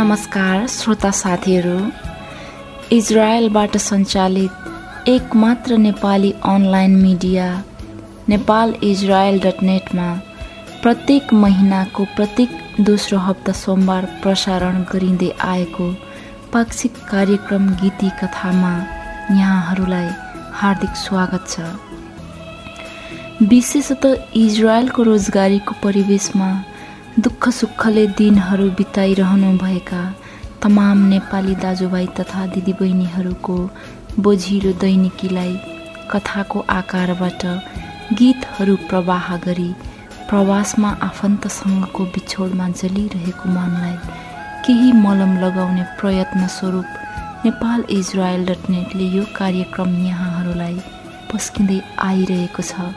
नमस्कार श्रोता साथीहरू। इजरायलबाट सञ्चालित एक मात्र Nepali online media Nepal Israel dot नेटमा प्रत्येक महिनाको प्रत्येक दोस्रो हप्ता सोमबार प्रसारण गरिँदै आएको पाक्षिक कार्यक्रम गीती कथामा यहाँहरूलाई हार्दिक स्वागत छ। विशेषतः इजरायलको रोजगारीको परिवेशमा दुःख सुखले दिनहरू बिताइरहनुभएका तमाम नेपाली दाजुभाइ तथा दिदीबहिनीहरूको बोझिलो दैनिकीलाई कथाको आकारबाट गीतहरू प्रवाह गरी प्रवासमा आफन्तसँगको बिछोडमा जलिरहेको मनलाई केही मलम लगाउने प्रयत्न स्वरूप नेपाल इजरायल डट नेटले यो कार्यक्रम यहाँहरूलाई पस्किँदै आइरहेको छ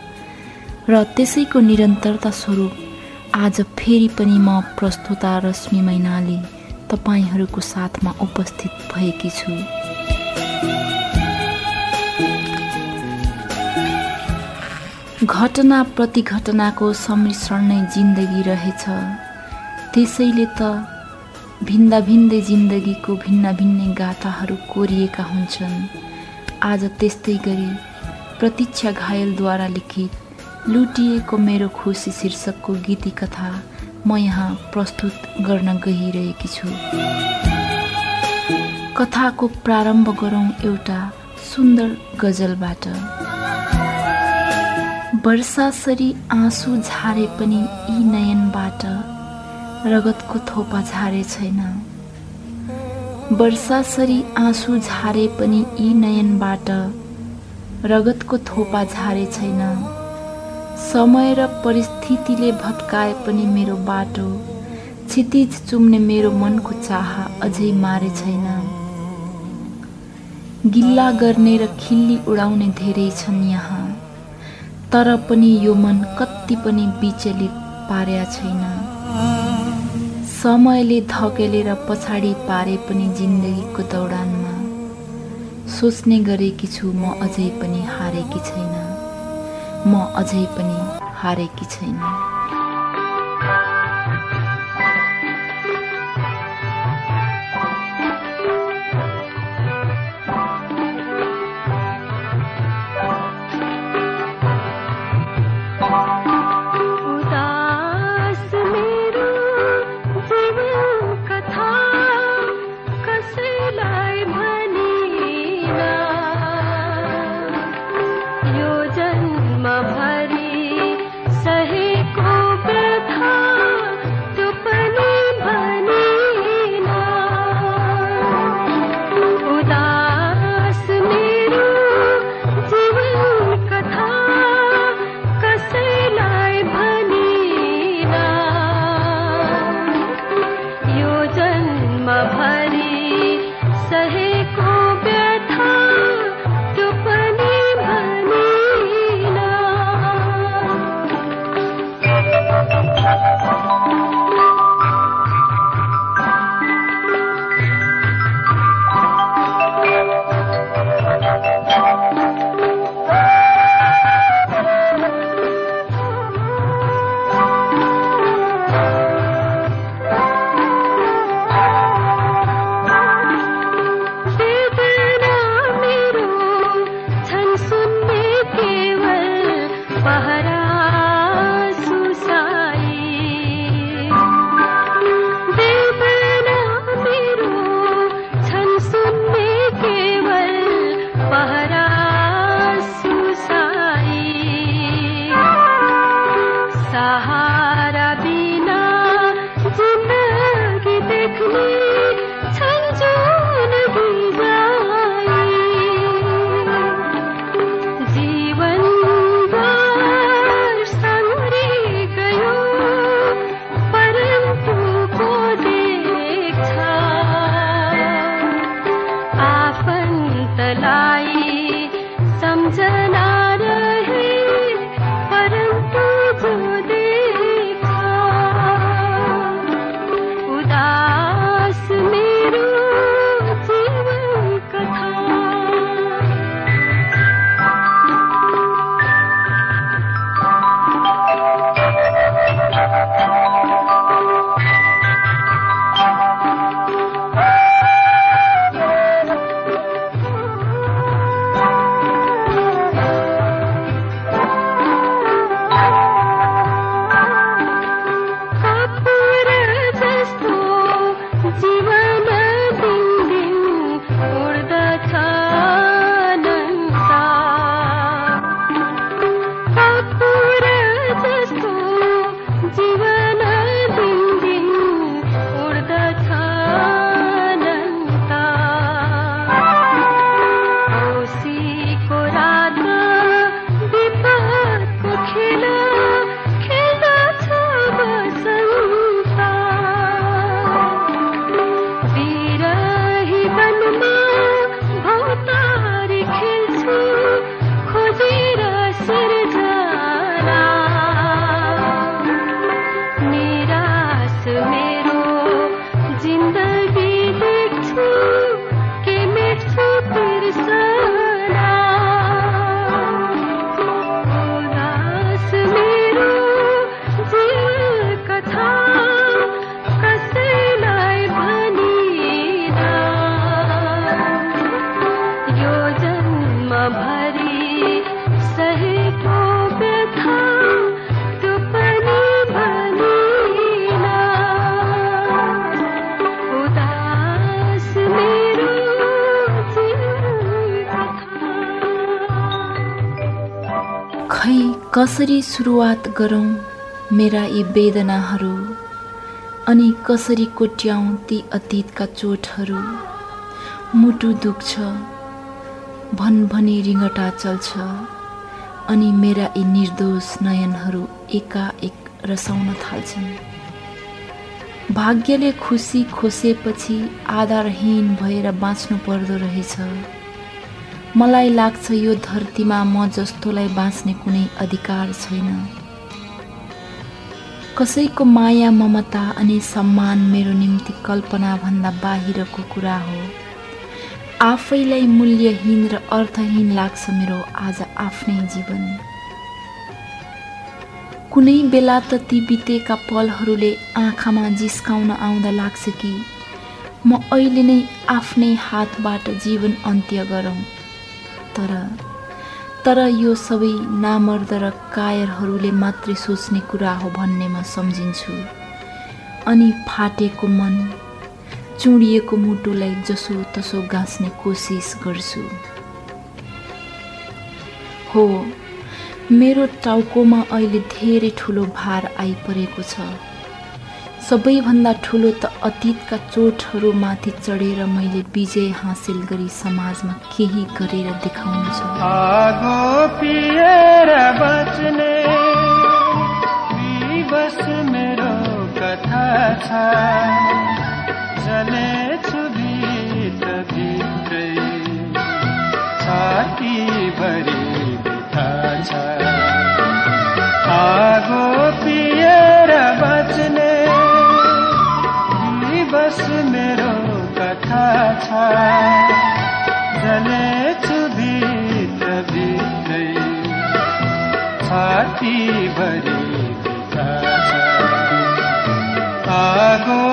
र त्यसैको निरन्तरता स्वरूप आज फेरि पनि म प्रस्तुता रश्मि मैनाली तपाईँहरूको साथमा उपस्थित भएकी छु। घटना प्रति घटनाको सम्मिश्रण नै जिन्दगी रहेछ। त्यसैले त भिन्दा भिन्दै जिन्दगीको भिन्न भिन्नै गाथाहरू कोरिएका हुन्छन्। आज त्यस्तै गरी प्रतीक्षा घायलद्वारा लिखित लुटिएको मेरो खुसी शीर्षकको गीती कथा म यहाँ प्रस्तुत गर्न गइरहेकी छु। कथाको प्रारम्भ गरौँ एउटा सुन्दर गजलबाट। वर्षासरी आँसु झारे पनि यी नयनबाट रगतको थोपा झारे छैन। वर्षासरी आँसु झारे पनि यी नयनबाट रगतको थोपा झारे छैन। समय र परिस्थितिले भत्काए पनि मेरो बाटो। क्षितिज चुम्ने मेरो मनको चाह अझै मारे छैन। गिल्ला गर्ने र खिल्ली उडाउने धेरै छन् यहाँ। तर पनि यो मन कति पनि विचलित पार्या छैन। समयले धकेलेर पछाडि पारे पनि जिन्दगीको दौडानमा। सोच्ने गरेकी छु म अझै पनि हारेकी छैन। म अझै पनि हारेकी छैन। कसरी सुरुवात गरौँ मेरा यी वेदनाहरू अनि कसरी कोट्याउँ ती अतीतका चोटहरू? मुटु दुख्छ भन भनी रिङ्गटा चल्छ अनि मेरा यी निर्दोष नयनहरू एकाएक रसाउन थाल्छन्। भाग्यले खुसी खोसेपछि आधारहीन भएर बाँच्नु पर्दो रहेछ। मलाई लाग्छ यो धरतीमा म जस्तोलाई बाँच्ने कुनै अधिकार छैन। कसैको माया ममता अनि सम्मान मेरो निम्ति कल्पनाभन्दा बाहिरको कुरा हो। आफैलाई मूल्यहीन र अर्थहीन लाग्छ मेरो आज आफ्नै जीवन। कुनै बेला त ती बितेका पलहरूले आँखामा जिस्काउन आउँदा लाग्छ कि म अहिले नै आफ्नै हातबाट जीवन अन्त्य गरौँ। तर तर यो सबै नामर्द र कायरहरूले मात्रै सोच्ने कुरा हो भन्ने म सम्झिन्छु। अनि फाटेको मन चुडिएको मुटुलाई जसो तसो गाँच्ने कोसिस गर्छु। हो मेरो टाउकोमा अहिले धेरै ठुलो भार आइपरेको छ। सबैभन्दा ठुलो त अतीतका चोटहरूमाथि चढेर मैले विजय हासिल गरी समाजमा केही गरेर देखाउनु छ। आगो जलेछु भित्र भित्रै। छाती भरि आगो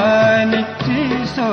पानी चिसो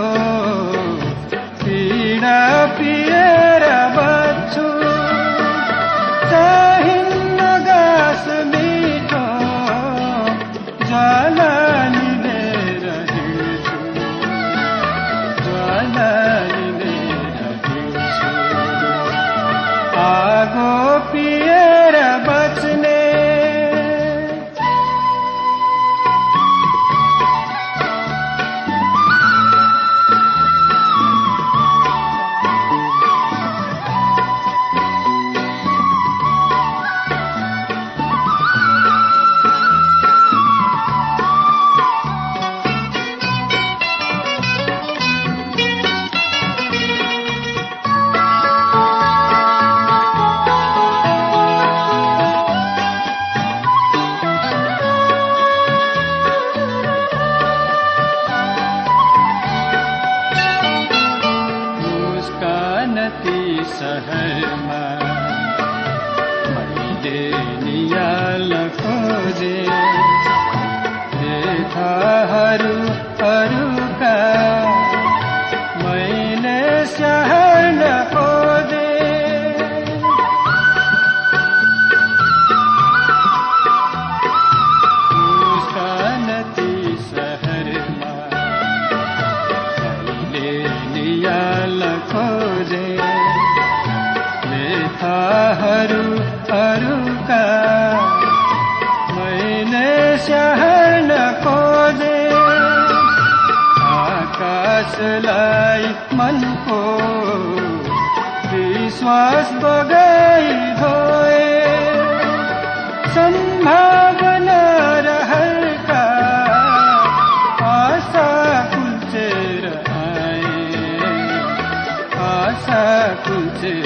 आशा कुल्चेर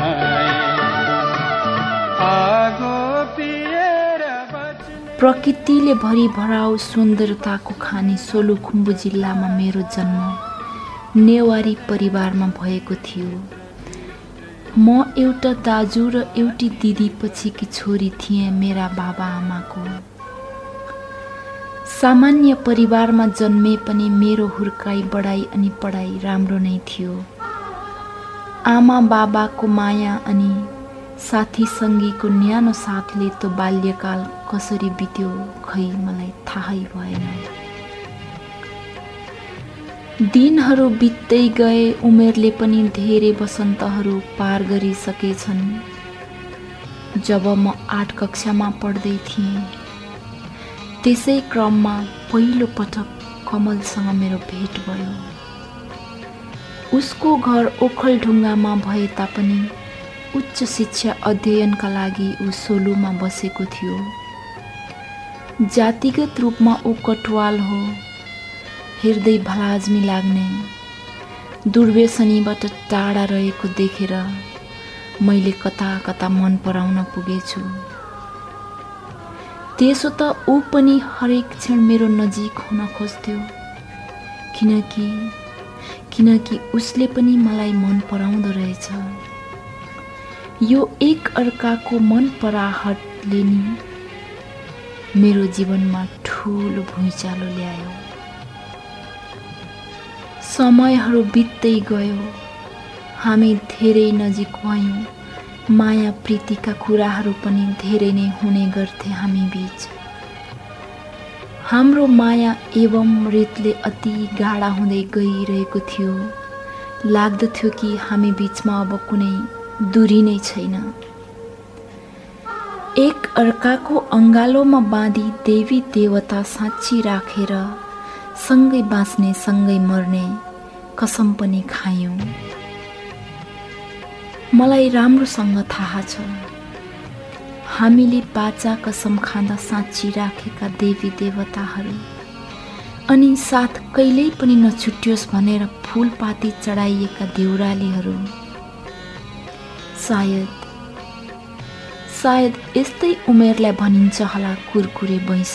आए आगो प्रकृतिले भरिभराउ सुन्दरताको खानी सोलुखुम्बु जिल्लामा मेरो जन्म नेवारी परिवारमा भएको थियो। म एउटा दाजु र एउटी दिदी पछिकी छोरी थिएँ मेरा बाबा आमाको सामान्य परिवारमा जन्मे पनि मेरो हुर्काई बढाइ अनि पढाइ राम्रो नै थियो। आमा बाबाको माया अनि साथी सङ्गीको न्यानो साथले त बाल्यकाल कसरी बित्यो खै मलाई थाहै भएन। दिनहरू बित्दै गए उमेरले पनि धेरै वसन्तहरू पार गरिसकेछन्। जब म आठ कक्षामा पढ्दै थिएँ त्यसै क्रममा पहिलो पटक कमलसँग मेरो भेट भयो। उसको घर ओखलढुङ्गामा भए तापनि उच्च शिक्षा अध्ययनका लागि ऊ सोलुमा बसेको थियो। जातिगत रूपमा ऊ कटवाल हो। हृदय भलाज्मी लाग्ने। दुर्व्यसनीबाट टाढा रहेको देखेर मैले कता कता मन पराउन पुगेछु। त्यसो त ऊ पनि हरेक क्षण मेरो नजिक हुन खोज्थ्यो। किनकि किनकि उसले पनि मलाई मन पराउँदो रहेछ। यो एक अर्काको मन पराहटले नि मेरो जीवनमा ठुलो भुइँचालो ल्यायो। समयहरू बित्दै गयो। हामी धेरै नजिक भयौँ। माया प्रीतिका कुराहरू पनि धेरै नै हुने गर्थे हामी बिच। हाम्रो माया एवं रितले अति गाढा हुँदै गइरहेको थियो। लाग्दथ्यो कि हामी बिचमा अब कुनै दूरी नै छैन। एक अर्काको अङ्गालोमा बाँधी देवी देवता साँच्ची राखेर सँगै बाँच्ने सँगै मर्ने कसम पनि खायौँ। मलाई राम्रोसँग थाहा छ। हामीले बाचा कसम खाँदा साँच्ची राखेका देवी देवताहरू। अनि साथ कहिल्यै पनि नछुट्योस् भनेर फुलपाती चढाइएका देउरालीहरू। सायद सायद यस्तै उमेरलाई भनिन्छ होला कुरकुरे बैँस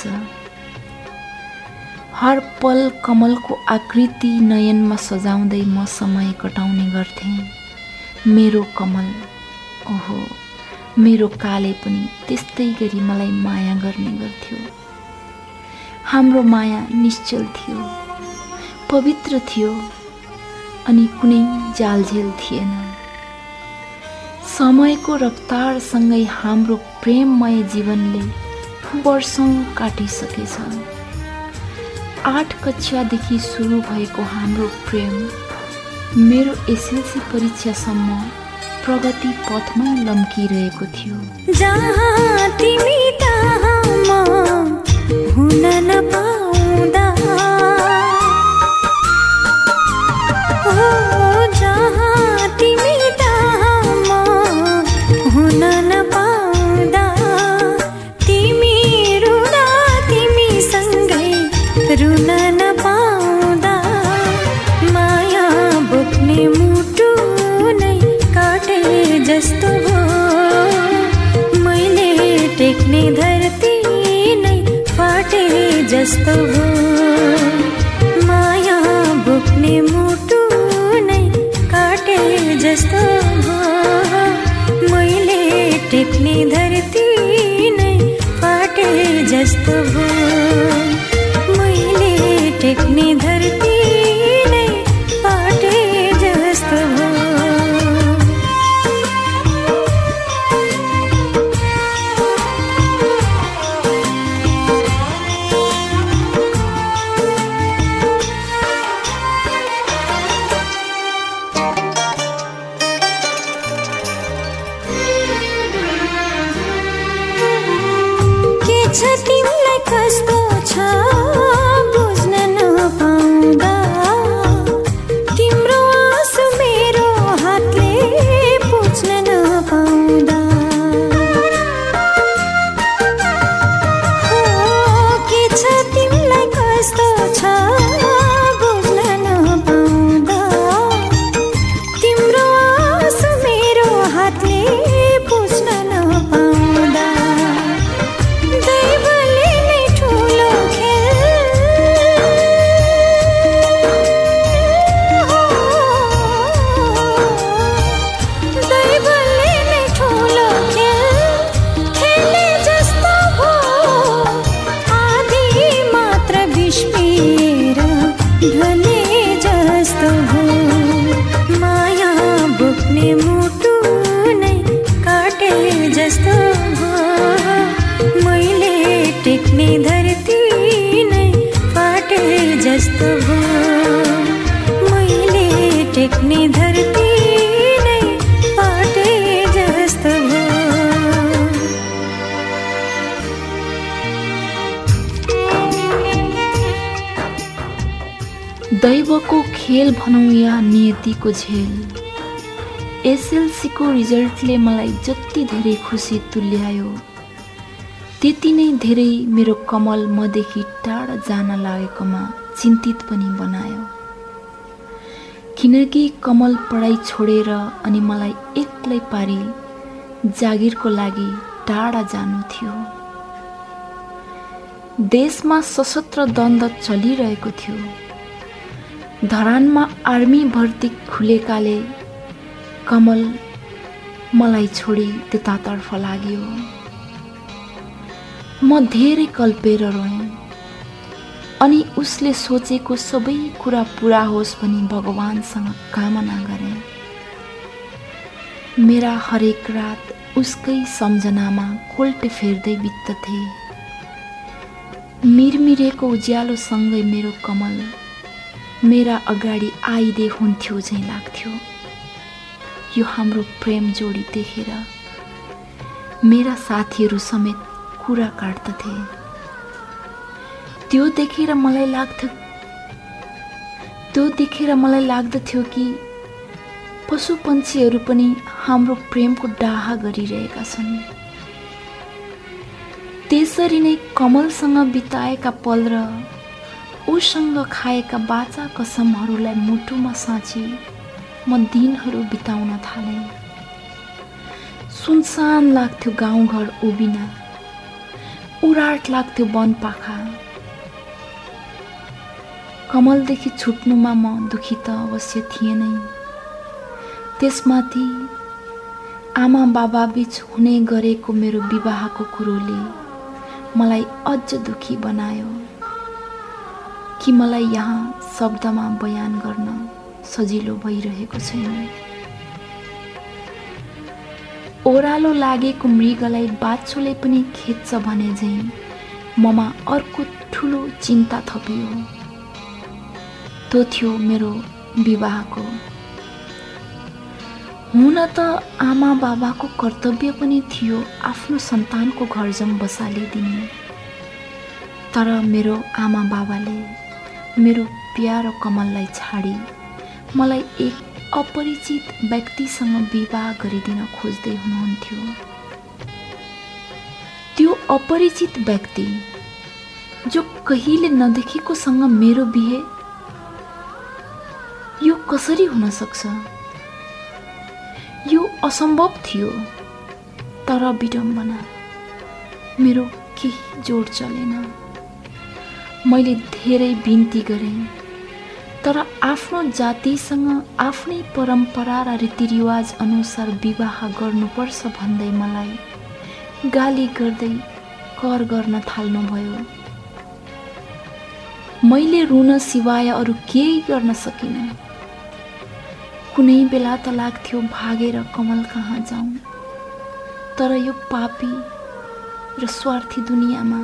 हर पल कमलको आकृति नयनमा सजाउँदै म समय कटाउने गर्थेँ। मेरो कमल ओहो। मेरो काले पनि त्यस्तै गरी मलाई माया गर्ने गर्थ्यो। हाम्रो माया निश्चल थियो पवित्र थियो अनि कुनै जालझेल थिएन। समयको रफ्तारसँगै हाम्रो प्रेममय जीवनले वर्षौँ काटिसकेछ। आठ कक्षादेखि सुरु भएको हाम्रो प्रेम मेरो एसएलसी परीक्षासम्म प्रगति पथमै लम्किरहेको थियो। जहाँ तिमी हुन नपाउँदा जस्तो मैले टेक्ने धरती नै फाटे जस्तो हो। मैले टेक्ने धरती त्यति नै धेरै मेरो कमल मदेखि टाढा जान लागेकोमा चिन्तित पनि बनायो। किनकि कमल पढाइ छोडेर अनि मलाई एक्लै पारी जागिरको लागि टाढा जानु थियो। देशमा सशस्त्र द्वन्द चलिरहेको थियो। धरानमा आर्मी भर्ती खुलेकाले कमल मलाई छोडी त्यतातर्फ लाग्यो। म धेरै कल्पेर रोएँ। अनि उसले सोचेको सबै कुरा पुरा होस् भनी भगवान्सँग कामना गरेँ। मेरा हरेक रात उसकै सम्झनामा कोल्टे फेर्दै बित्दथे मिरमिरेको उज्यालोसँगै मेरो कमल मेरा अगाडि आइदे हुन्थ्यो झैँ लाग्थ्यो। यो हाम्रो प्रेम जोडी देखेर मेरा साथीहरू समेत कुरा काट्दथे। त्यो देखेर मलाई लाग्थ्यो त्यो देखेर मलाई लाग्दथ्यो कि पशु पन्छीहरू पनि हाम्रो प्रेमको डाहा गरिरहेका छन्। त्यसरी नै कमलसँग बिताएका पल र उसँग खाएका बाचा कसमहरूलाई मुटुमा साँची म दिनहरू बिताउन थालेँ। सुनसान लाग्थ्यो गाउँघर उभिन। उराट लाग्थ्यो वनपाखा कमलदेखि छुट्नुमा म दुखी त अवश्य थिएँ नै त्यसमाथि आमा बाबा बिच हुने गरेको मेरो विवाहको कुरोले मलाई अझ दुखी बनायो। कि मलाई यहाँ शब्दमा बयान गर्न सजिलो भइरहेको छैन। ओह्रालो लागेको मृगलाई बाछोले पनि खेद्छ भने झैँ। ममा अर्को ठुलो चिन्ता थपियो। त्यो थियो मेरो विवाहको। हुन त आमा बाबाको कर्तव्य पनि थियो आफ्नो सन्तानको घरजम बसालिदिने तर मेरो आमा बाबाले मेरो प्यारो कमललाई छाडी मलाई एक अपरिचित व्यक्तिसँग विवाह गरिदिन खोज्दै हुनुहुन्थ्यो। त्यो अपरिचित व्यक्ति जो कहिले नदेखेकोसँग मेरो बिहे यो कसरी हुन सक्छ यो असम्भव थियो तर विडम्बना। मेरो केही जोड चलेन। मैले धेरै बिन्ती गरेँ। तर आफ्नो जातिसँग आफ्नै परम्परा र रीतिरिवाज अनुसार विवाह गर्नुपर्छ भन्दै मलाई गाली गर्दै कर गर्न थाल्नुभयो। मैले रुन सिवाय अरू केही गर्न सकिनँ। कुनै बेला त लाग्थ्यो भागेर कमल कहाँ जाउँ तर यो पापी र स्वार्थी दुनियाँमा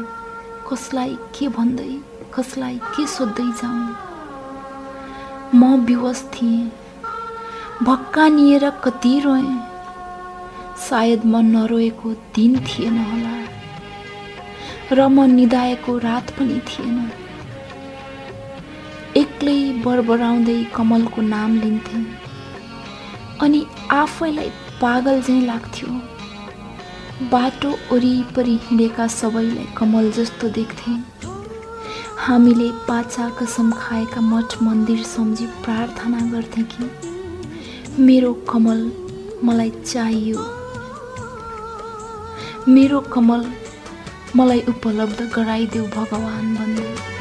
कसलाई के भन्दै कसलाई के सोध्दै जाउँ म विवश थिएँ। भक्कानिएर कति रोएँ। सायद म नरोएको दिन थिएन होला। र म निदाएको रात पनि थिएन। एक्लै बरबराउँदै कमलको नाम लिन्थेँ। अनि आफैलाई पागल झैँ लाग्थ्यो। बाटो वरिपरि हिँडेका सबैलाई कमल जस्तो देख्थेँ। हामीले पाचा कसम खाएका मठ मन्दिर सम्झी प्रार्थना गर्थेँ कि? मेरो कमल मलाई चाहियो। मेरो कमल मलाई उपलब्ध गराइदेऊ भगवान् भन्दै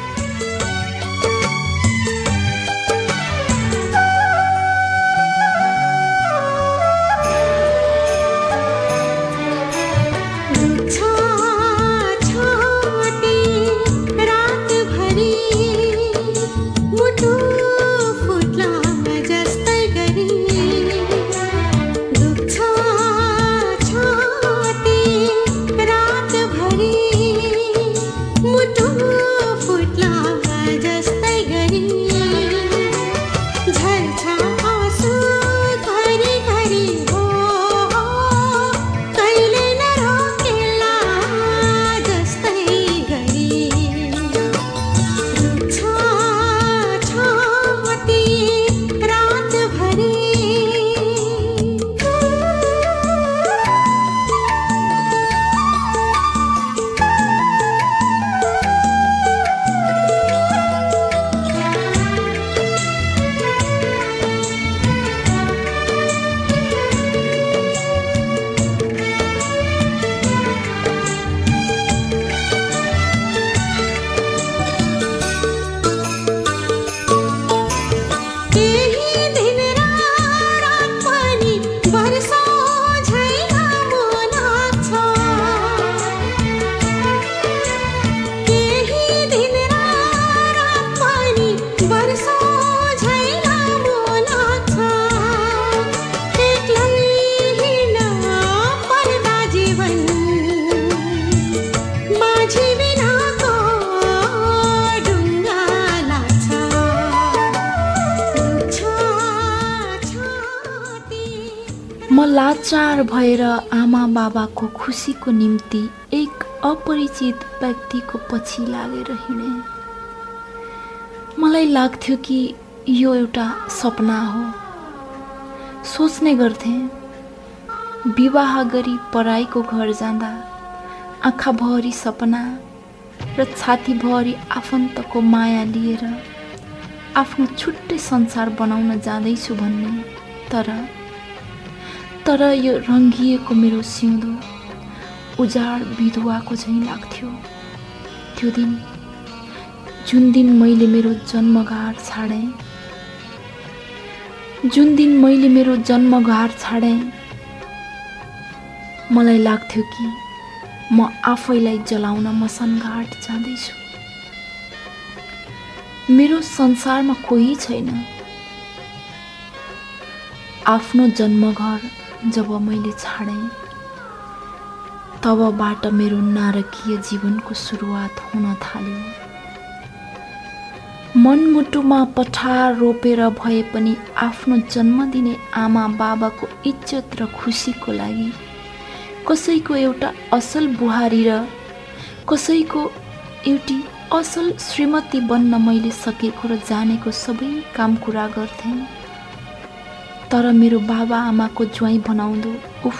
बाबाको खुसीको निम्ति एक अपरिचित व्यक्तिको पछि लागेर हिँडेँ। मलाई लाग्थ्यो कि यो एउटा सपना हो। सोच्ने गर्थेँ विवाह गरी पराईको घर जाँदा आँखाभरि सपना र छातीभरि आफन्तको माया लिएर आफ्नो छुट्टै संसार बनाउन जाँदैछु भन्ने। तर तर यो रङ्गिएको मेरो सिउँदो उजाड विधुवाको झैँ लाग्थ्यो। त्यो दिन जुन दिन मैले मेरो जन्मघार छाडेँ जुन दिन मैले मेरो जन्मघार छाडेँ मलाई लाग्थ्यो कि म आफैलाई जलाउन मसनघाट जाँदैछु। मेरो संसारमा कोही छैन। आफ्नो जन्मघर जब मैले छाडेँ तबबाट मेरो नारकीय जीवनको सुरुवात हुन थाल्यो। मनमुटुमा पठार रोपेर भए पनि आफ्नो जन्म दिने आमा बाबाको इज्जत र खुसीको लागि कसैको एउटा असल बुहारी र कसैको एउटी असल श्रीमती बन्न मैले सकेको र जानेको सबै काम कुरा गर्थेँ। तर मेरो बाबा आमाको ज्वाइँ बनाउँदो। उफ।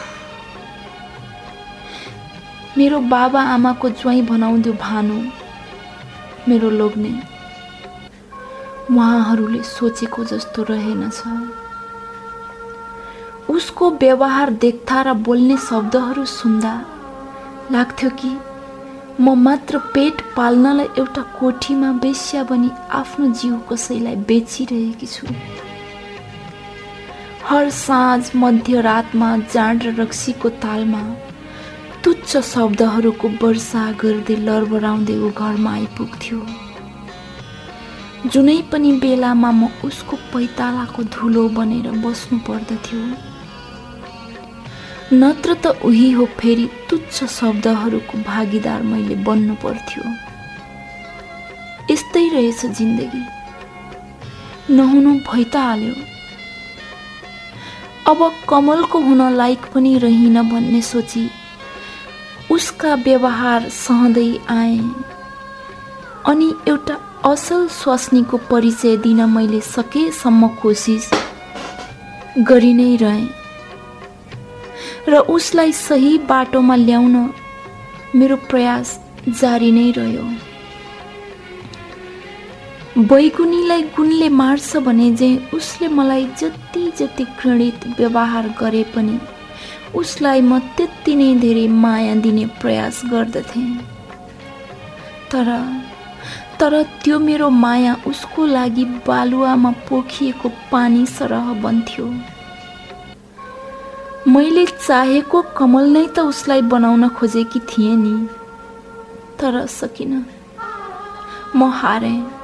मेरो बाबा आमाको ज्वाइँ बनाउँदो भानु मेरो लोग्ने। उहाँहरूले सोचेको जस्तो रहेनछ। उसको व्यवहार देख्दा र बोल्ने शब्दहरू सुन्दा लाग्थ्यो कि म मात्र पेट पाल्नलाई एउटा कोठीमा बेस्या बनी आफ्नो जीव कसैलाई बेचिरहेकी छु। हर साँझ मध्यरातमा जाँड र रक्सीको तालमा तुच्छ शब्दहरूको वर्षा गर्दै लरबराउँदै ऊ घरमा आइपुग्थ्यो। जुनै पनि बेलामा म उसको पैतालाको धुलो बनेर बस्नु पर्दथ्यो। नत्र त उही हो फेरि तुच्छ शब्दहरूको भागीदार मैले बन्नु पर्थ्यो। यस्तै रहेछ जिन्दगी। नहुनु भइ त हाल्यो अब कमलको हुन लायक पनि रहिन भन्ने सोची उसका व्यवहार सहँदै आए। अनि एउटा असल स्वास्नीको परिचय दिन मैले सकेसम्म कोसिस गरि नै रहेँ। र उसलाई सही बाटोमा ल्याउन मेरो प्रयास जारी नै रह्यो। बैगुनीलाई गुणले मार्छ भने जे उसले मलाई जति जति घृणित व्यवहार गरे पनि उसलाई म त्यति नै धेरै माया दिने प्रयास गर्दथेँ। तर तर त्यो मेरो माया उसको लागि बालुवामा पोखिएको पानी सरह बन्थ्यो। मैले चाहेको कमल नै त उसलाई बनाउन खोजेकी थिएँ नि तर सकिन। म हारेँ।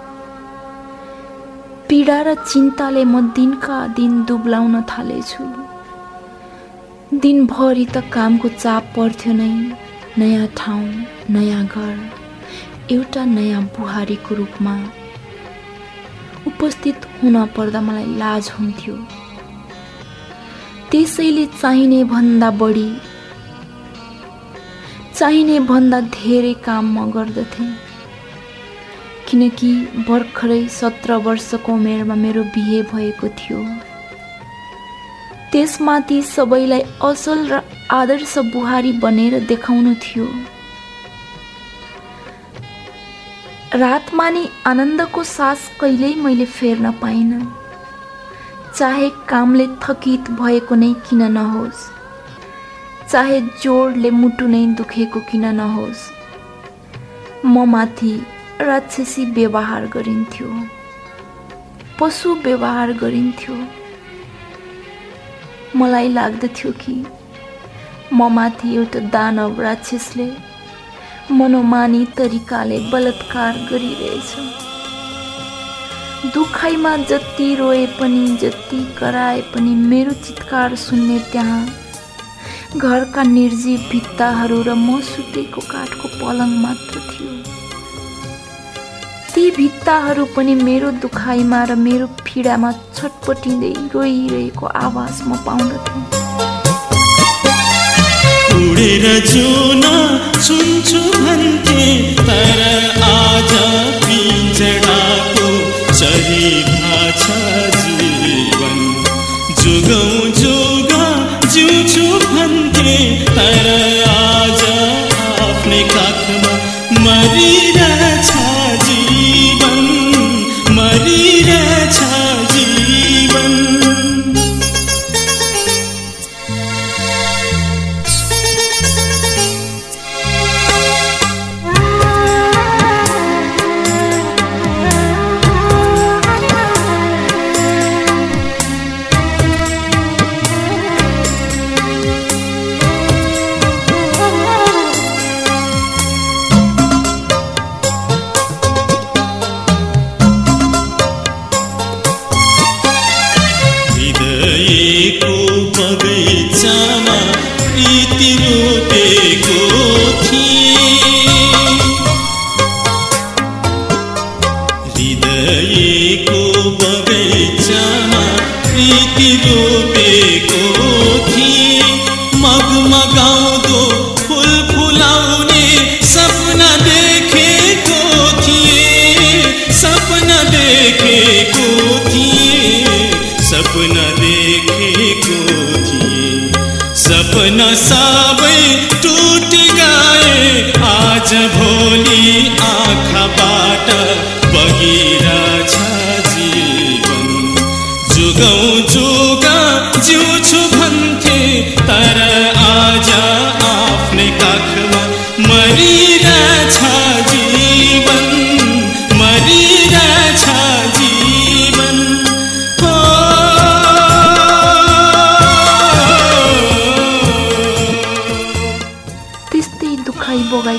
पीडा र चिन्ताले म दिनका दिन दुब्लाउन थालेछु। दिनभरि त कामको चाप पर्थ्यो नै नयाँ ठाउँ नयाँ घर एउटा नयाँ बुहारीको रूपमा उपस्थित हुन पर्दा मलाई लाज हुन्थ्यो। त्यसैले चाहिने भन्दा बढी चाहिने भन्दा धेरै काम म गर्दथेँ। किनकि भर्खरै सत्र वर्षको उमेरमा मेरो बिहे भएको थियो। त्यसमाथि सबैलाई असल र आदर्श बुहारी बनेर देखाउनु थियो। रातमानी आनन्दको सास कहिल्यै मैले फेर्न पाइनँ। चाहे कामले थकित भएको नै किन नहोस् चाहे जोडले मुटु नै दुखेको किन नहोस् म माथि राक्षसी व्यवहार गरिन्थ्यो। पशु व्यवहार गरिन्थ्यो। मलाई लाग्दथ्यो कि म माथि एउटा दानव राक्षसले मनोमानी तरिकाले बलात्कार गरिरहेछ। दुखाइमा जति रोए पनि जति कराए पनि मेरो चितकार सुन्ने त्यहाँ घरका निर्जीव भित्ताहरू र म सुतेको काठको पलङ मात्र थियो। ती भित्ताहरू पनि मेरो दुखाइमा र मेरो पीडामा छटपटिँदै रोइरहेको आवाज म पाउँदथेँ। उडेर जुन सुन्छु भन्थे तर आज पिंजडाको चरिभा छ जीवन। जुगौँ जुग जिउँछु भन्थे तर आज आफ्नै काखमा मरिरहेछ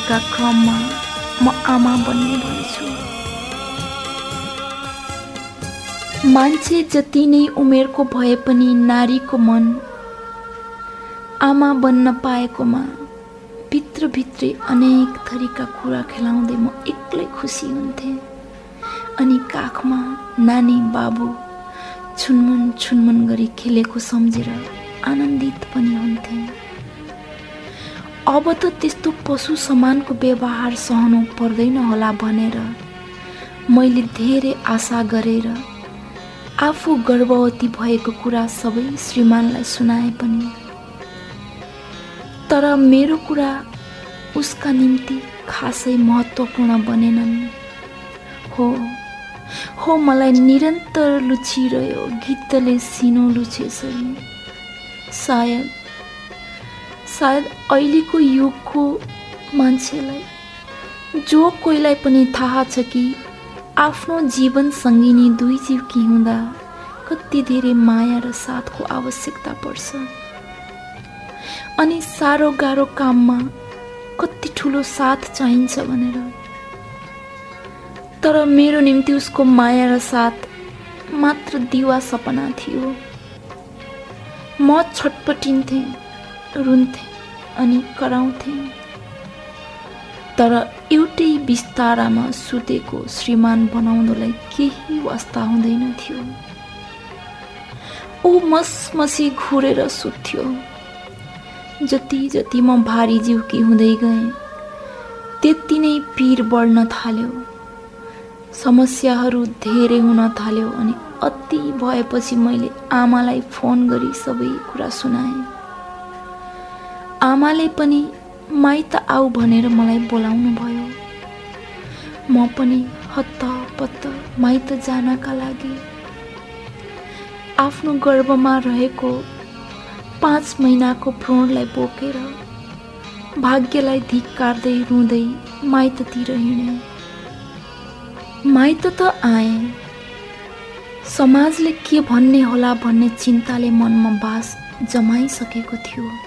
बोगाइका क्रममा म आमा बन्ने भएछु मान्छे जति नै उमेरको भए पनि नारीको मन आमा बन्न पाएकोमा भित्रभित्रै अनेक थरीका कुरा खेलाउँदै म एक्लै खुसी हुन्थेँ। अनि काखमा नानी बाबु छुनमुन छुनमुन गरी खेलेको सम्झेर आनन्दित पनि हुन्थेँ। अब त त्यस्तो पशु समानको व्यवहार सहनु पर्दैन होला भनेर मैले धेरै आशा गरेर आफू गर्भवती भएको कुरा सबै श्रीमानलाई सुनाए पनि। तर मेरो कुरा उसका निम्ति खासै महत्त्वपूर्ण बनेनन्। हो हो मलाई निरन्तर लुचिरह्यो गीतले सिनो लुछेसरी सायद सायद अहिलेको युगको मान्छेलाई। जो कोहीलाई पनि थाहा छ कि आफ्नो जीवन सङ्गिनी दुई जीवकी हुँदा कति धेरै माया र साथको आवश्यकता पर्छ। अनि साह्रो गाह्रो काममा कति ठुलो साथ चाहिन्छ भनेर। तर मेरो निम्ति उसको माया र साथ मात्र दिवा सपना थियो। म छटपटिन्थेँ। रुन्थेँ अनि कराउँथेँ। तर एउटै बिस्तारामा सुतेको श्रीमान बनाउनलाई केही वास्ता हुँदैन थियो। ऊ मसमसी घुरेर सुत्थ्यो। जति जति म भारी जिउकी हुँदै गएँ त्यति नै पिर बढ्न थाल्यो। समस्याहरू धेरै हुन थाल्यो अनि अति भएपछि मैले आमालाई फोन गरी सबै कुरा सुनाएँ। आमाले पनि माइत आऊ भनेर मलाई बोलाउनु भयो। म पनि हत्तपत्त माइत जानका लागि आफ्नो गर्भमा रहेको पाँच महिनाको भ्रूणलाई बोकेर भाग्यलाई धिक्कार्दै रुँदै माइततिर हिँडे। माइत त आएँ। समाजले के भन्ने होला भन्ने चिन्ताले मनमा बास जमाइसकेको थियो।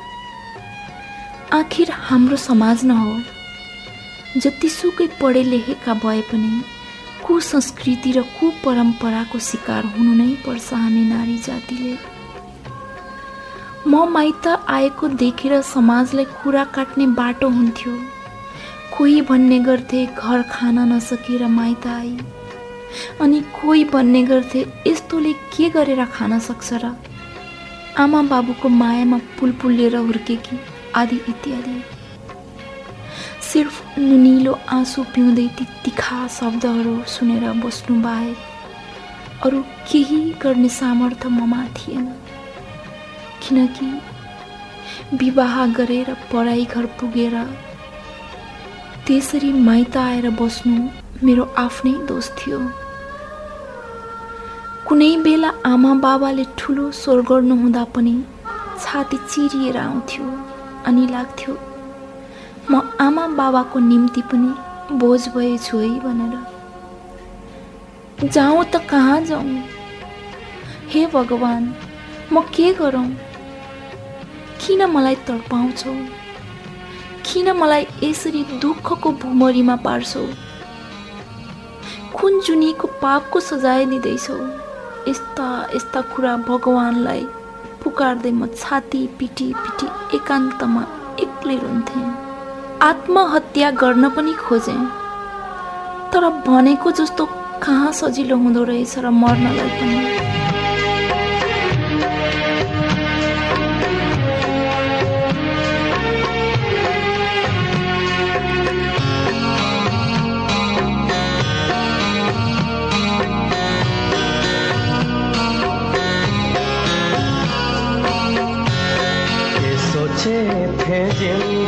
आखिर हाम्रो समाज न हो जतिसुकै पढे लेखेका भए पनि कुसंस्कृति र कुपरम्पराको शिकार हुनु नै पर्छ हामी नारी जातिले। म माइत आएको देखेर समाजलाई कुरा काट्ने बाटो हुन्थ्यो। कोही भन्ने गर्थे घर खान नसकेर माइत आई। अनि कोही भन्ने गर्थे यस्तोले के गरेर खान सक्छ र? आमा बाबुको मायामा पुलपुलेर हुर्केकी आदि इत्यादि। सिर्फ नुनिलो आँसु पिउँदै ती तिखा शब्दहरू सुनेर बस्नु बाहेक अरू केही गर्ने सामर्थ्य ममा थिएन किनकि विवाह गरेर पढाइ घर पुगेर त्यसरी माइत आएर बस्नु मेरो आफ्नै दोष थियो। कुनै बेला आमा बाबाले ठुलो स्वर गर्नुहुँदा पनि छाती चिरिएर आउँथ्यो। अनि लाग्थ्यो म आमा बाबाको निम्ति पनि बोझ भएछु है भनेर। जाउँ त कहाँ जाउँ? हे भगवान् म के गरौँ? किन मलाई तडपाउँछौ? किन मलाई यसरी दुःखको भुमरीमा पार्छौ? कुन जुनीको पापको सजाय दिँदैछौ? यस्ता यस्ता कुरा भगवान्लाई पुकार्दै म छाती पिटी पिटी एकान्तमा एक्लै रुन्थेँ। आत्महत्या गर्न पनि खोजेँ। तर भनेको जस्तो कहाँ सजिलो हुँदो रहेछ र मर्नलाई पनि। 点。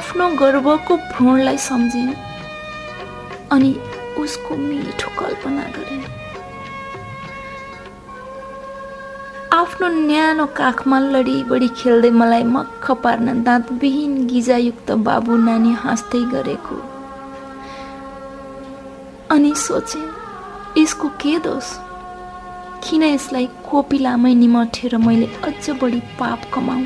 आफ्नो गर्वको भ्रूणलाई सम्झेँ अनि उसको मिठो कल्पना गरेँ आफ्नो न्यानो काखमा लडी बडी खेल्दै मलाई मक्ख पार्न दाँतविहीन गिजायुक्त बाबु नानी हाँस्दै गरेको। अनि सोचे यसको के दोष? किन यसलाई कोपिलामै निमठेर मैले अझ बढी पाप कमाऊ?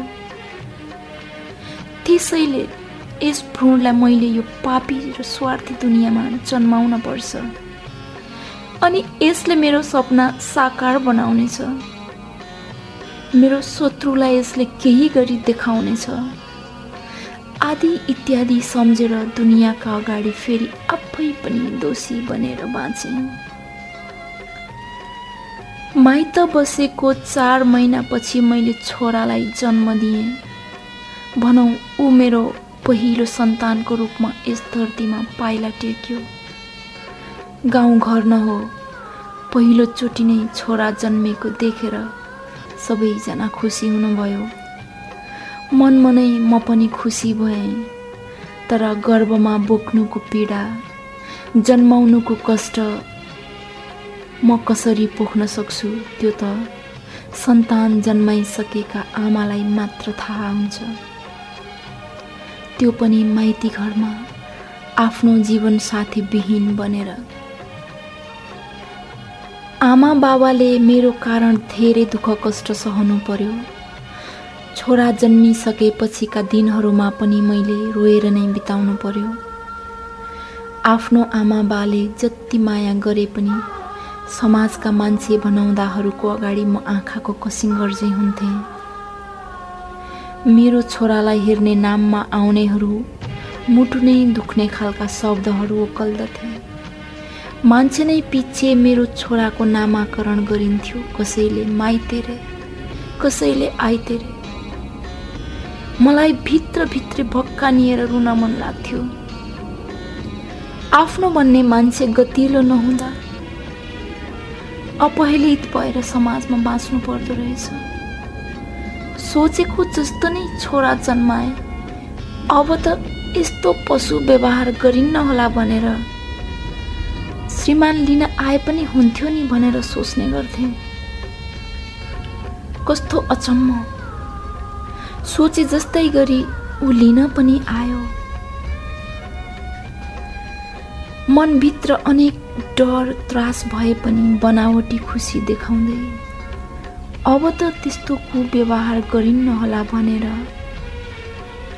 त्यसैले यस भ्रूणलाई मैले यो पापी र स्वार्थी दुनियाँमा जन्माउन पर्छ। अनि यसले मेरो सपना साकार बनाउनेछ। मेरो शत्रुलाई यसले केही गरी देखाउनेछ। आदि इत्यादि सम्झेर दुनियाँका अगाडि फेरि आफै पनि दोषी बनेर बाँचे। माइत बसेको चार महिनापछि मैले छोरालाई जन्म दिएँ। भनौँ ऊ मेरो पहिलो सन्तानको रूपमा यस धरतीमा पाइला टेक्यो। गाउँघर न हो पहिलोचोटि नै छोरा जन्मेको देखेर सबैजना खुसी हुनुभयो। मनमा नै म पनि खुसी भएँ तर गर्भमा बोक्नुको पीडा जन्माउनुको कष्ट म कसरी पोख्न सक्छु त्यो त सन्तान जन्माइसकेका आमालाई मात्र थाहा हुन्छ। त्यो पनि माइती घरमा आफ्नो जीवन साथी विहीन बनेर। आमा बाबाले मेरो कारण धेरै दुःख कष्ट सहनु पर्यो। छोरा जन्मिसकेपछिका दिनहरूमा पनि मैले रोएर नै बिताउनु पर्यो। आफ्नो आमा बाले जति माया गरे पनि समाजका मान्छे बनाउँदाहरूको अगाडि म आँखाको कसिङ्गर चाहिँ हुन्थेँ। मेरो छोरालाई हेर्ने नाममा आउनेहरू मुटु नै दुख्ने खालका शब्दहरू ओकल्दथे। मान्छे नै पछि मेरो छोराको नामाकरण गरिन्थ्यो कसैले माइतेरे कसैले आइतेरे। मलाई भित्रभित्र भक्कानिएर रुन मन लाग्थ्यो। आफ्नो भन्ने मान्छे गतिलो नहुँदा अपहेलित भएर समाजमा बाँच्नु पर्दो रहेछ। सोचेको जस्तो नै छोरा जन्माए। अब त यस्तो पशु व्यवहार गरिन्न होला भनेर। श्रीमान लिन आए पनि हुन्थ्यो नि भनेर सोच्ने गर्थे। कस्तो अचम्म। सोचे जस्तै गरी ऊ लिन पनि आयो। मनभित्र अनेक डर त्रास भए पनि बनावटी खुसी देखाउँदै अब त त्यस्तो कुव्यवहार गरिन्न होला भनेर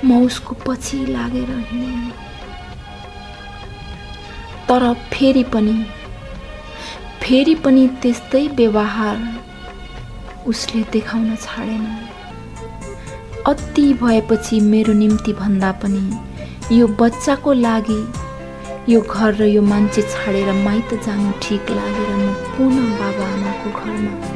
म उसको पछि लागेर हिँडेँ। तर फेरि पनि फेरि पनि त्यस्तै व्यवहार उसले देखाउन छाडेन। अति भएपछि मेरो निम्ति भन्दा पनि यो बच्चाको लागि यो घर र यो मान्छे छाडेर माइत जानु ठिक लागेर म पुनः बाबाआमाको घरमा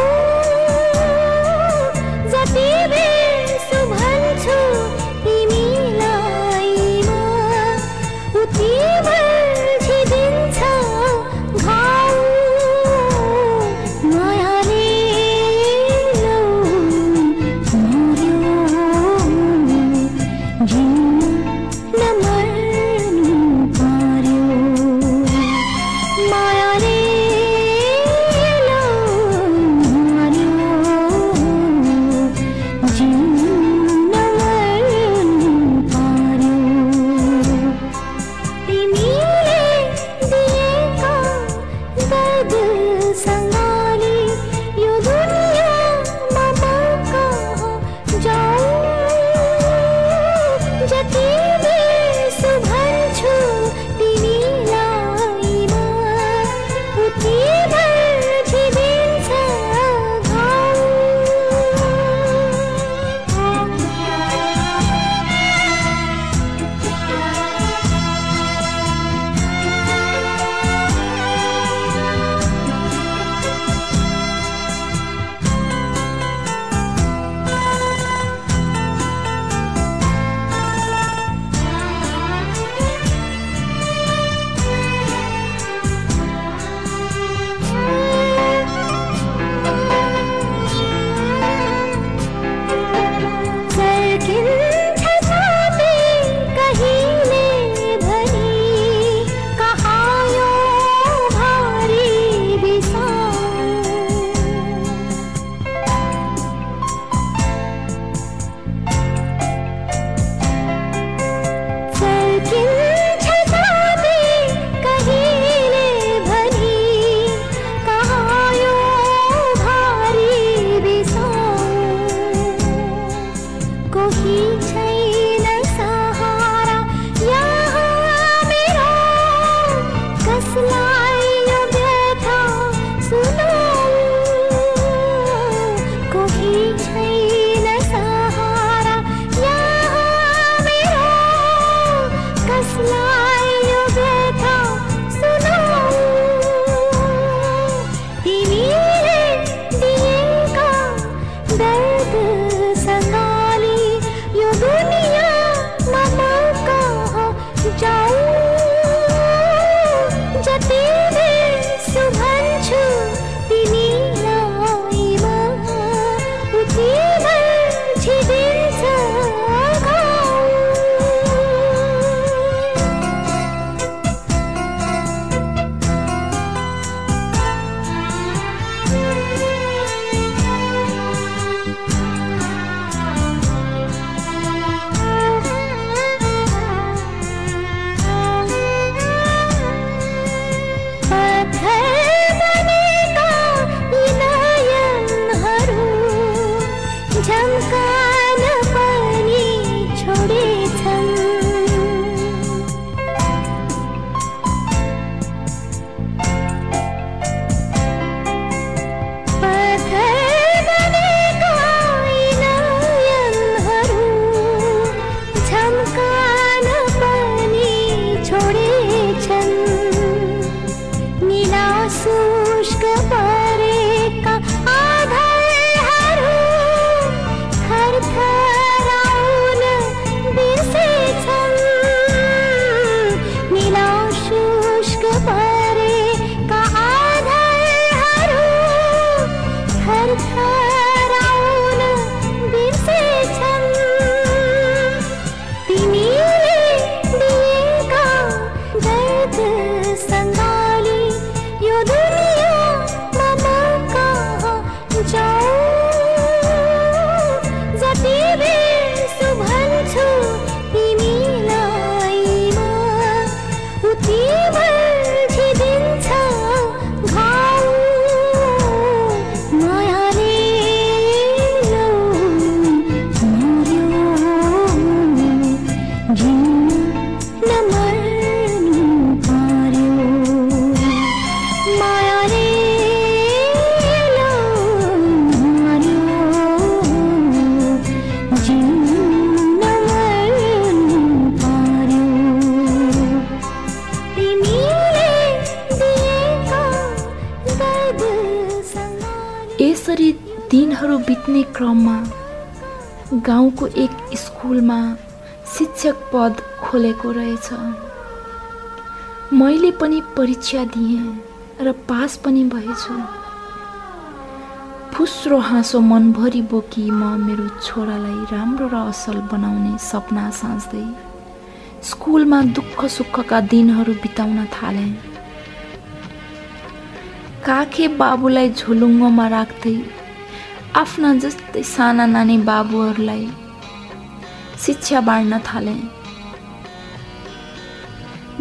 खोलेको रहेछ। मैले पनि परीक्षा दिएँ र पास पनि भएछु। फुस्रो हाँसो मनभरि बोकी म मेरो छोरालाई राम्रो र असल बनाउने सपना साँच्दै स्कुलमा दुःख सुखका दिनहरू बिताउन थालेँ। काखे बाबुलाई झोलुङ्गोमा राख्दै आफ्ना जस्तै साना नानी बाबुहरूलाई शिक्षा बाँड्न थालेँ।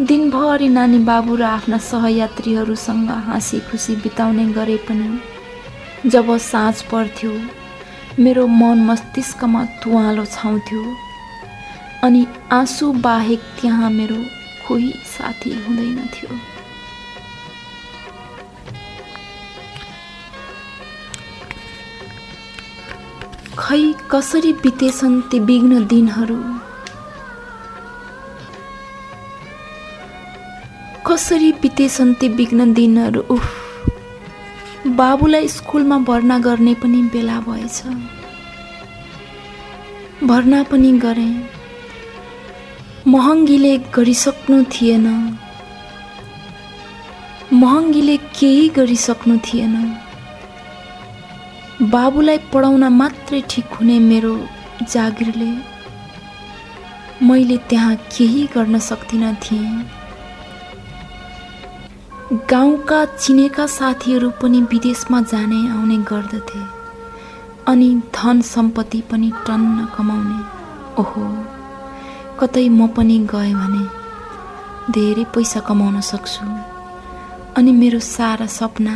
दिनभरि नानी बाबु र आफ्ना सहयात्रीहरूसँग हाँसी खुसी बिताउने गरे पनि जब साँझ पर्थ्यो मेरो मन मस्तिष्कमा तुवालो छाउँथ्यो अनि आँसु बाहेक त्यहाँ मेरो कोही साथी हुँदैन थियो। खै कसरी बितेछन् ती विघ्न दिनहरू? कसरी बितेछन् ती विघ्न दिनहरू? उफ बाबुलाई स्कुलमा भर्ना गर्ने पनि बेला भएछ। भर्ना पनि गरेँ। महँगीले गरिसक्नु थिएन। महँगीले केही गरिसक्नु थिएन। बाबुलाई पढाउन मात्रै ठिक हुने मेरो जागिरले। मैले त्यहाँ केही गर्न सक्दिनँ थिएँ। गाउँका चिनेका साथीहरू पनि विदेशमा जाने आउने गर्दथे अनि धन सम्पत्ति पनि टन्न कमाउने। ओहो कतै म पनि गएँ भने धेरै पैसा कमाउन सक्छु अनि मेरो सारा सपना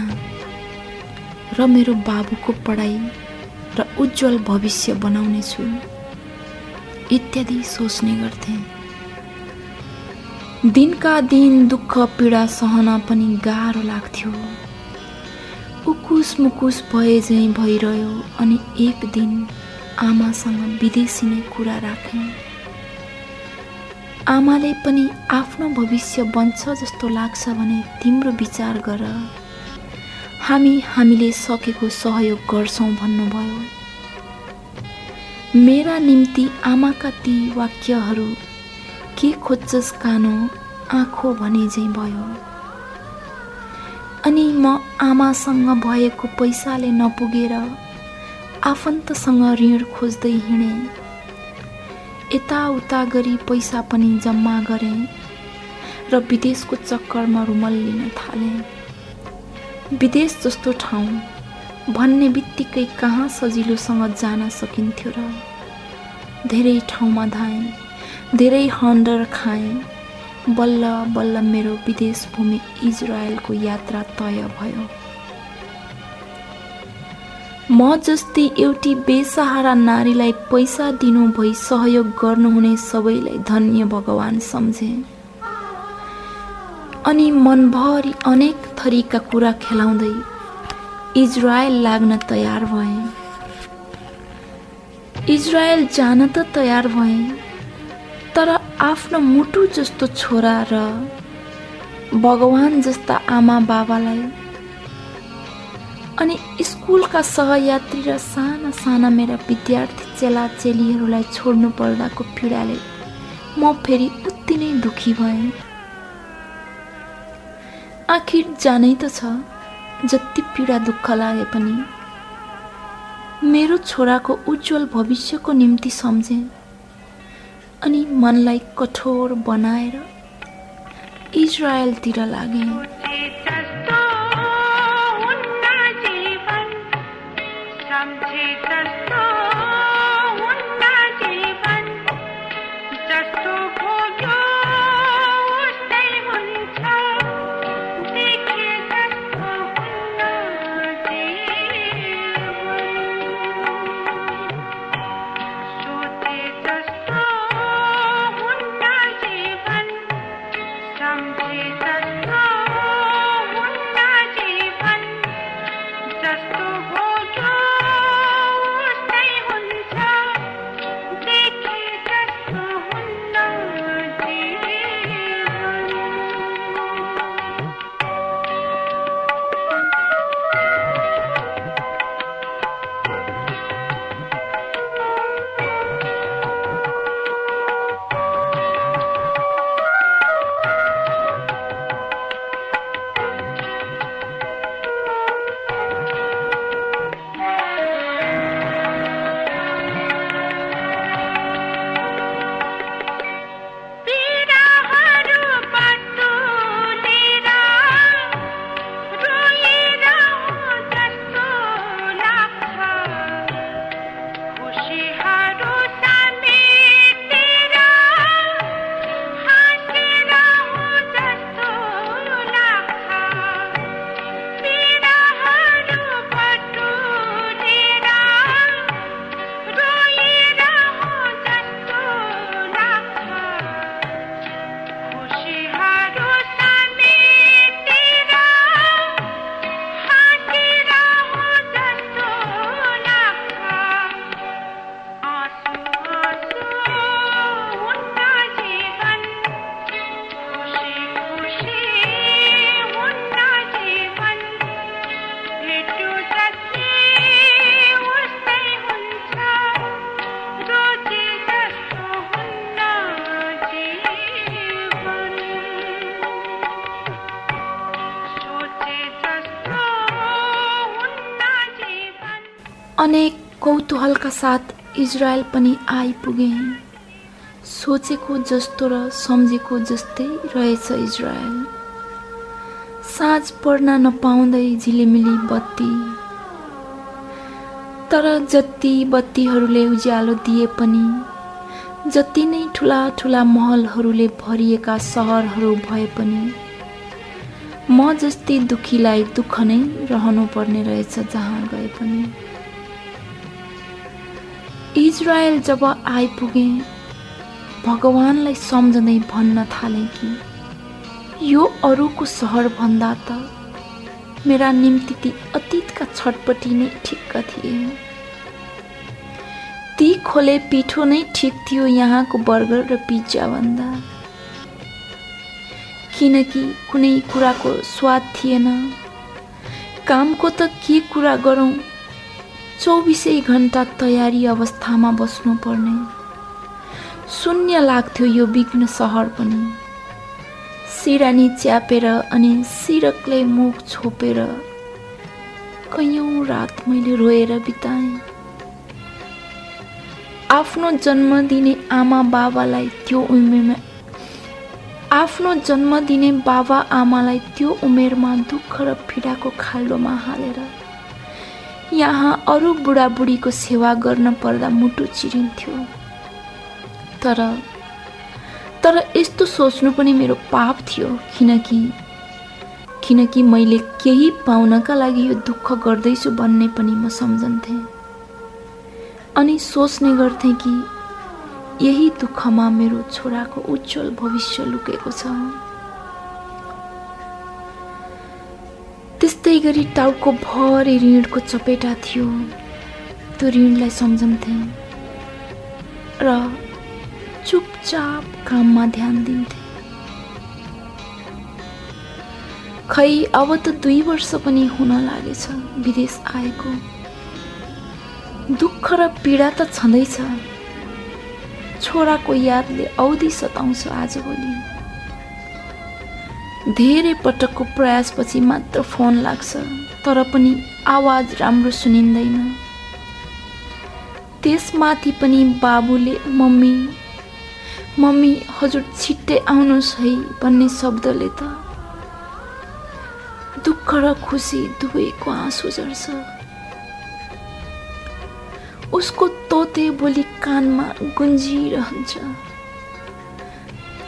र मेरो बाबुको पढाइ र उज्जवल भविष्य बनाउनेछु इत्यादि सोच्ने गर्थेँ। दिनका दिन दुःख पीडा सहन पनि गाह्रो लाग्थ्यो। उकुस मुकुस भए झैँ भइरह्यो अनि एक दिन आमासँग विदेशी नै कुरा राखेँ आमाले पनि आफ्नो भविष्य बन्छ जस्तो लाग्छ भने तिम्रो विचार गर। हामी हामीले सकेको सहयोग गर्छौँ भन्नुभयो। मेरा निम्ति आमाका ती वाक्यहरू के खोज्छस् कानो? आँखो भने झैँ भयो। अनि म आमासँग भएको पैसाले नपुगेर आफन्तसँग ऋण खोज्दै हिँडेँ। यताउता गरी पैसा पनि जम्मा गरेँ र विदेशको चक्करमा रुमल लिन थालेँ। विदेश जस्तो ठाउँ भन्ने बित्तिकै कहाँ सजिलोसँग जान सकिन्थ्यो र धेरै ठाउँमा धाएँ। धेरै हन्डर खाएँ। बल्ल बल्ल मेरो विदेश भूमि इजरायलको यात्रा तय भयो। म जस्तै एउटी बेसहारा नारीलाई पैसा दिनु भई सहयोग गर्नुहुने सबैलाई धन्य भगवान सम्झे। अनि मनभरि अनेक थरीका कुरा खेलाउँदै इजरायल लाग्न तयार भएँ। इजरायल जान त तयार भएँ। आफ्नो मुटु जस्तो छोरा र भगवान जस्ता आमा बाबालाई अनि स्कुलका सहयात्री र साना साना मेरा विद्यार्थी चेला चेलीहरूलाई छोड्नु पर्दाको पीडाले म फेरि उति नै दुखी भएँ। आखिर जानै त छ जति पीडा दुःख लागे पनि। मेरो छोराको उज्जवल भविष्यको निम्ति सम्झेँ। अनि मनलाई कठोर बनाएर इजरायलतिर लागेँ। इजरायल पनि आइपुगे। सोचेको जस्तो र सम्झेको जस्तै रहेछ इजरायल। साँझ पर्न नपाउँदै झिलिमिली बत्ती। तर जति बत्तीहरूले उज्यालो दिए पनि जति नै ठुला ठुला महलहरूले भरिएका सहरहरू भए पनि म जस्तै दुखीलाई दुःख नै रहनुपर्ने रहेछ जहाँ गए पनि। इजरायल जब आइपुगे भगवान्लाई सम्झँदै भन्न थाले कि? यो अरूको सहरभन्दा त मेरा निम्ति ती अतीतका छटपट्टि नै ठिक्क थिए। ती खोले पिठो नै ठिक थियो यहाँको बर्गर र पिज्जा भन्दा किनकि कुनै कुराको स्वाद थिएन। कामको त के कुरा गरौँ? चौबिसै घन्टा तयारी अवस्थामा बस्नुपर्ने। शून्य लाग्थ्यो यो विघ्न सहर पनि। सिरानी च्यापेर अनि सिरकले मुख छोपेर कैयौँ रात मैले रोएर बिताएँ। आफ्नो जन्म दिने आमा बाबालाई त्यो उमेरमा आफ्नो जन्म दिने बाबा आमालाई त्यो उमेरमा दुःख र पीडाको खाल्डोमा हालेर यहाँ अरू बुढाबुढीको सेवा गर्न पर्दा मुटु चिरिन्थ्यो। तर तर यस्तो सोच्नु पनि मेरो पाप थियो किनकि किनकि मैले केही पाउनका लागि यो दुःख गर्दैछु भन्ने पनि म सम्झन्थेँ। अनि सोच्ने गर्थेँ कि यही दुःखमा मेरो छोराको उज्जवल भविष्य लुकेको छ। त्यस्तै गरी टाउको भरि ऋणको चपेटा थियो। त्यो ऋणलाई सम्झन्थेँ र चुपचाप काममा ध्यान दिन्थे। खै अब त दुई वर्ष पनि हुन लागेछ विदेश आएको। दुःख र पीडा त छँदैछ। छोराको यादले औधी सताउँछ आजभोलि धेरै पटकको प्रयासपछि मात्र फोन लाग्छ तर पनि आवाज राम्रो सुनिँदैन। त्यसमाथि पनि बाबुले मम्मी मम्मी हजुर छिट्टै आउनुहोस् है भन्ने शब्दले त दुःख र खुसी दुवैको आँसु झर्छ। उसको तोते बोली कानमा गुन्जिरहन्छ।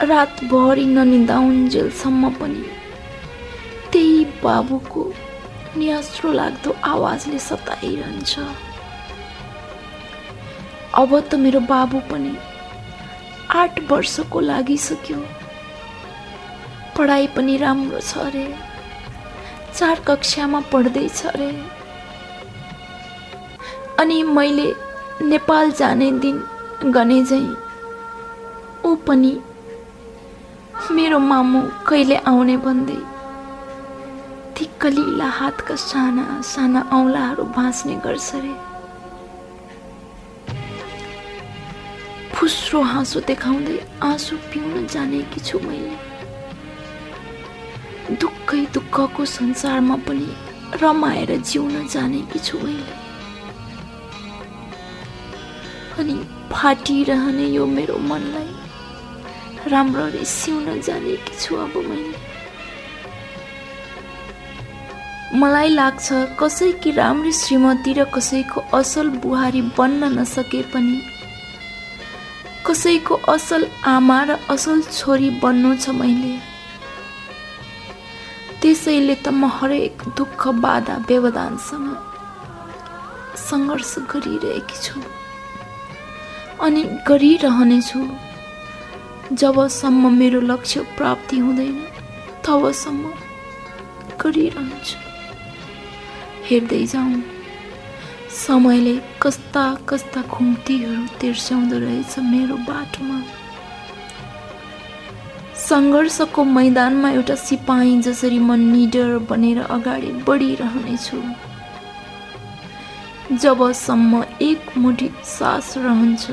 रातभरि ननिदाउन्जेलसम्म पनि त्यही बाबुको नियास्रो लाग्दो आवाजले सताइरहन्छ। अब त मेरो बाबु पनि आठ वर्षको लागिसक्यो। पढाइ पनि राम्रो छ अरे। चार कक्षामा पढ्दैछ अरे। अनि मैले नेपाल जाने दिन गने झैँ ऊ पनि मेरो मामु कहिले आउने भन्दै ती कलिला हातका साना साना औँलाहरू भाँच्ने गर्छ रे। फुस्रो हाँसो देखाउँदै आँसु पिउन जानेकी छु मैले। दुःखै दुःखको संसारमा पनि रमाएर जिउन जानेकी छु मैले। अनि फाटिरहने यो मेरो मनलाई राम्ररी सिउन जानेकी छु अब मैले मलाई लाग्छ कसैकी राम्री श्रीमती र कसैको असल बुहारी बन्न नसके पनि। कसैको असल आमा र असल छोरी बन्नु छ मैले। त्यसैले त म हरेक दुःख बाधा व्यवधानसँग सङ्घर्ष गरिरहेकी छु। अनि गरिरहनेछु। जबसम्म मेरो लक्ष्य प्राप्ति हुँदैन तबसम्म गरिरहन्छु। हेर्दै जाउँ समयले कस्ता कस्ता खुम्तीहरू तिर्स्याउँदो रहेछ मेरो बाटोमा। सङ्घर्षको मैदानमा एउटा सिपाही जसरी म निडर बनेर अगाडि बढिरहनेछु। जबसम्म एक मुठी सास रहन्छ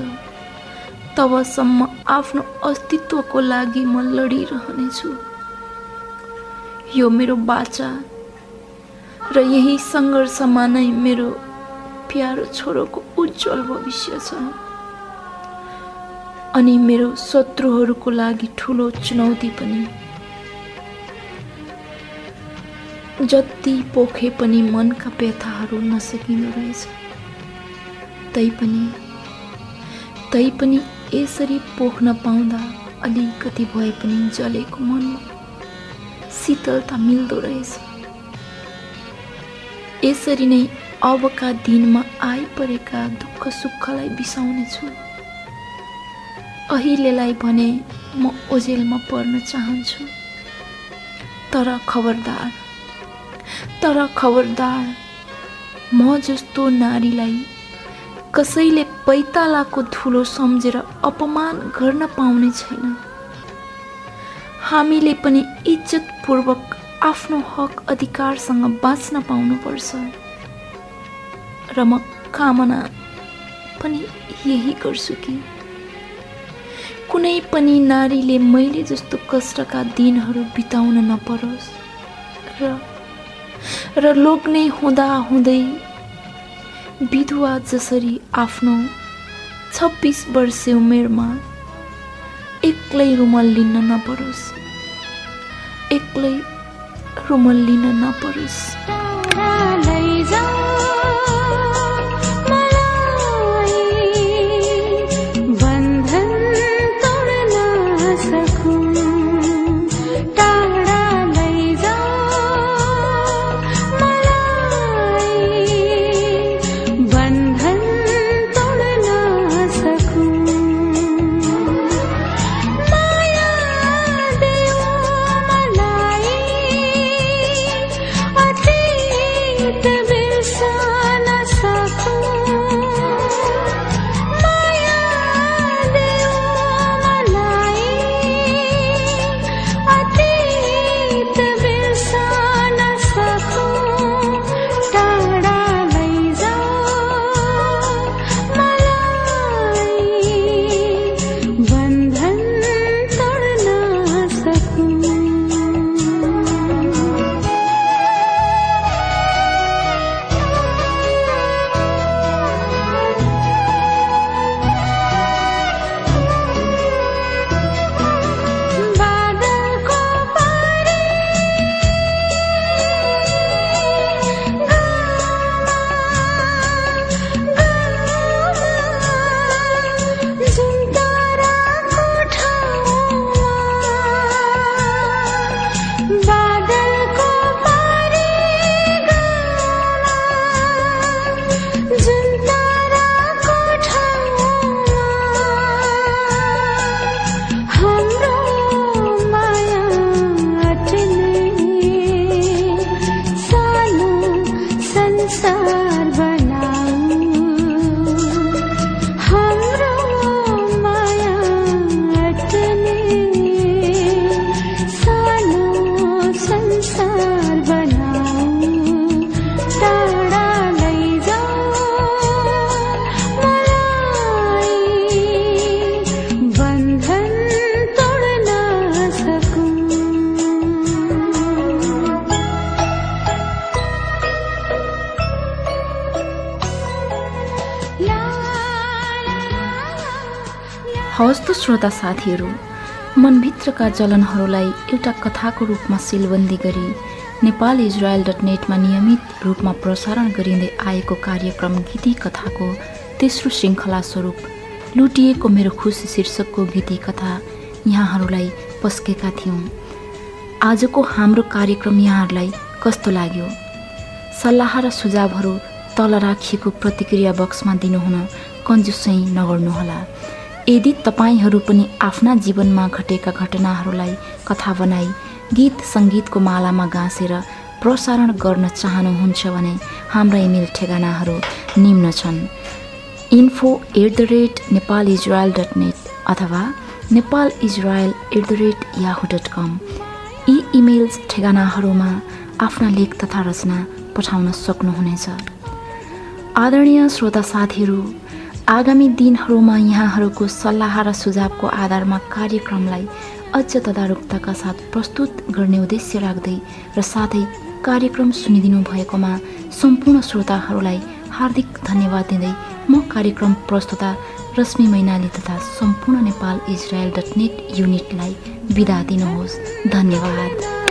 तबसम्म आफ्नो अस्तित्वको लागि म लडिरहनेछु। यो मेरो बाचा र यही सङ्घर्षमा नै मेरो प्यारो छोरोको उज्जवल भविष्य छ। अनि मेरो शत्रुहरूको लागि ठुलो चुनौती पनि। जति पोखे पनि मनका व्यथाहरू नसकिँदो रहेछ। तैपनि तैपनि यसरी पोख्न पाउँदा अलिकति भए पनि जलेको मनमा शीतलता मिल्दो रहेछ। यसरी नै अबका दिनमा आइपरेका दुःख सुखलाई बिसाउने छु। अहिलेलाई भने म ओझेलमा पर्न चाहन्छु। तर खबरदार तर खबरदार म जस्तो नारीलाई कसैले पैतालाको धुलो सम्झेर अपमान गर्न पाउने छैन। हामीले पनि इज्जतपूर्वक आफ्नो हक अधिकारसँग बाँच्न पाउनुपर्छ। र म कामना पनि यही गर्छु कि कुनै पनि नारीले मैले जस्तो कष्टका दिनहरू बिताउन नपरोस्। र र लोग्ने हुँदा हुँदै विधुवा जसरी आफ्नो छब्बिस वर्षे उमेरमा एक्लै रुमल लिन नपरोस्। एक्लै रुमल लिन नपरोस्। श्रोता साथीहरू मनभित्रका जलनहरूलाई एउटा कथाको रूपमा सिलबन्दी गरी नेपाल इजरायल डट नेटमा नियमित रूपमा प्रसारण गरिँदै आएको कार्यक्रम गीती कथाको तेस्रो श्रृङ्खला स्वरूप लुटिएको मेरो खुसी शीर्षकको गीती कथा यहाँहरूलाई पस्केका थियौँ। आजको हाम्रो कार्यक्रम यहाँहरूलाई कस्तो लाग्यो? सल्लाह र सुझावहरू तल राखिएको प्रतिक्रिया बक्समा दिनुहुन कन्जुसै नगर्नुहोला। यदि तपाईँहरू पनि आफ्ना जीवनमा घटेका घटनाहरूलाई कथा बनाई गीत सङ्गीतको मालामा गाँसेर प्रसारण गर्न चाहनुहुन्छ भने हाम्रा इमेल ठेगानाहरू निम्न छन्। Info at the rate Nepal Israel dot net अथवा Nepal Israel at the rate Yahoo dot com. यी इमेल्स ठेगानाहरूमा आफ्ना लेख तथा रचना पठाउन सक्नुहुनेछ। आदरणीय श्रोता साथीहरू आगामी दिनहरूमा यहाँहरूको सल्लाह र सुझावको आधारमा कार्यक्रमलाई अझ तदारुकताका साथ प्रस्तुत गर्ने उद्देश्य राख्दै र साथै कार्यक्रम सुनिदिनु भएकोमा सम्पूर्ण श्रोताहरूलाई हार्दिक धन्यवाद दिँदै म कार्यक्रम प्रस्तुता रश्मि मैनाली तथा सम्पूर्ण नेपाल इजरायल डट नेट युनिटलाई बिदा दिनुहोस्। धन्यवाद।